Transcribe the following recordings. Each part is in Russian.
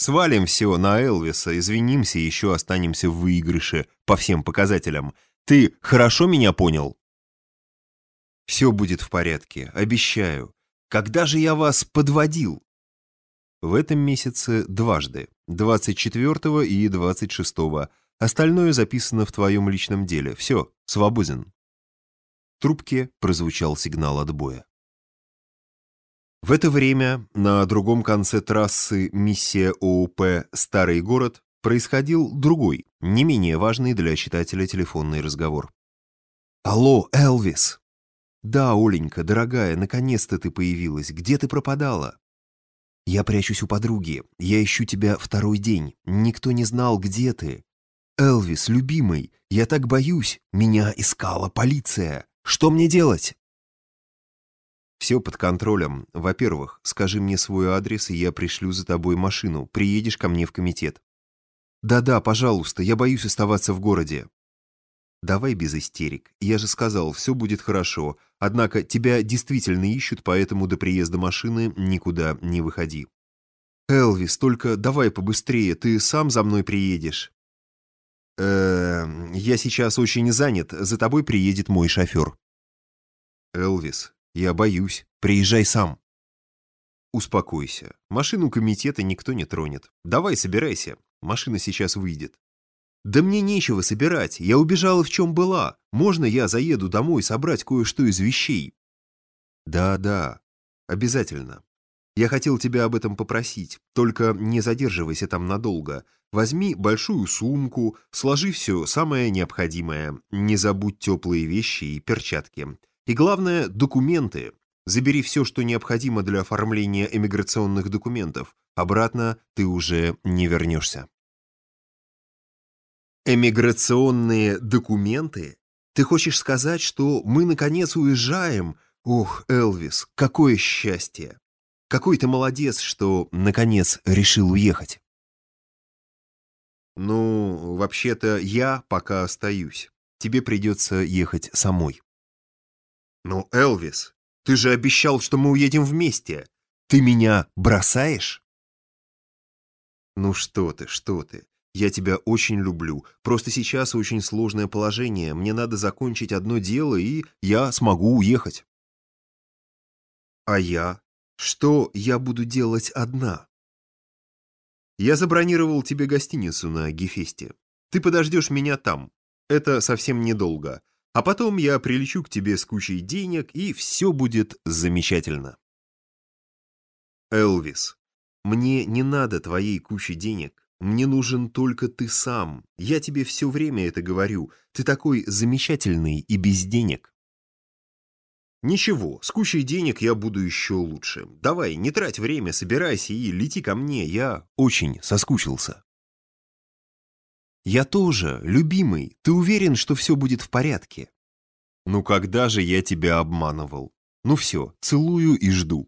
Свалим все на Элвиса, извинимся, еще останемся в выигрыше по всем показателям. Ты хорошо меня понял? Все будет в порядке, обещаю. Когда же я вас подводил? В этом месяце дважды, 24 и 26. Остальное записано в твоем личном деле. Все, свободен. В трубке прозвучал сигнал отбоя. В это время на другом конце трассы миссия ОУП «Старый город» происходил другой, не менее важный для читателя телефонный разговор. «Алло, Элвис!» «Да, Оленька, дорогая, наконец-то ты появилась. Где ты пропадала?» «Я прячусь у подруги. Я ищу тебя второй день. Никто не знал, где ты. Элвис, любимый, я так боюсь. Меня искала полиция. Что мне делать?» Все под контролем. Во-первых, скажи мне свой адрес, и я пришлю за тобой машину. Приедешь ко мне в комитет. Да-да, пожалуйста, я боюсь оставаться в городе. Давай без истерик. Я же сказал, все будет хорошо. Однако тебя действительно ищут, поэтому до приезда машины никуда не выходи. Элвис, только давай побыстрее, ты сам за мной приедешь. Э, я сейчас очень занят, за тобой приедет мой шофер. Элвис, я боюсь. Приезжай сам. Успокойся. Машину комитета никто не тронет. Давай, собирайся. Машина сейчас выйдет. Да мне нечего собирать. Я убежала в чем была. Можно я заеду домой собрать кое-что из вещей? Да-да, обязательно. Я хотел тебя об этом попросить. Только не задерживайся там надолго. Возьми большую сумку, сложи все самое необходимое. Не забудь теплые вещи и перчатки. И главное, документы. Забери все, что необходимо для оформления эмиграционных документов. Обратно ты уже не вернешься. Эмиграционные документы? Ты хочешь сказать, что мы наконец уезжаем? Ух, Элвис, какое счастье! Какой ты молодец, что наконец решил уехать. Ну, вообще-то я пока остаюсь. Тебе придется ехать самой. «Ну, Элвис, ты же обещал, что мы уедем вместе. Ты меня бросаешь?» «Ну что ты, что ты. Я тебя очень люблю. Просто сейчас очень сложное положение. Мне надо закончить одно дело, и я смогу уехать». «А я? Что я буду делать одна?» «Я забронировал тебе гостиницу на Гефесте. Ты подождешь меня там. Это совсем недолго. А потом я прилечу к тебе с кучей денег, и все будет замечательно. Элвис, мне не надо твоей кучи денег. Мне нужен только ты сам. Я тебе все время это говорю. Ты такой замечательный и без денег. Ничего, с кучей денег я буду еще лучше. Давай, не трать время, собирайся и лети ко мне. Я очень соскучился. «Я тоже, любимый. Ты уверен, что все будет в порядке?» «Ну когда же я тебя обманывал? Ну все, целую и жду».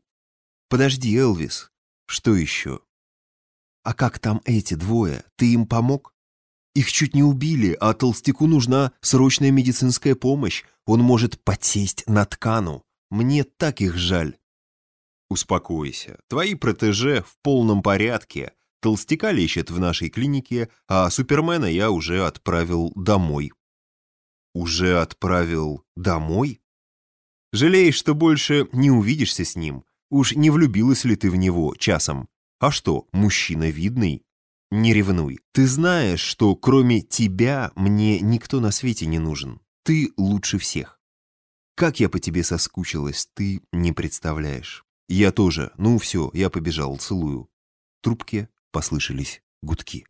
«Подожди, Элвис. Что еще?» «А как там эти двое? Ты им помог?» «Их чуть не убили, а толстяку нужна срочная медицинская помощь. Он может подсесть на ткану. Мне так их жаль». «Успокойся. Твои протеже в полном порядке. Толстяка лечат в нашей клинике, а Супермена я уже отправил домой. Уже отправил домой? Жалеешь, что больше не увидишься с ним? Уж не влюбилась ли ты в него часом? А что, мужчина видный? Не ревнуй. Ты знаешь, что кроме тебя мне никто на свете не нужен. Ты лучше всех. Как я по тебе соскучилась, ты не представляешь. Я тоже. Ну все, я побежал, целую. Трубке послышались гудки.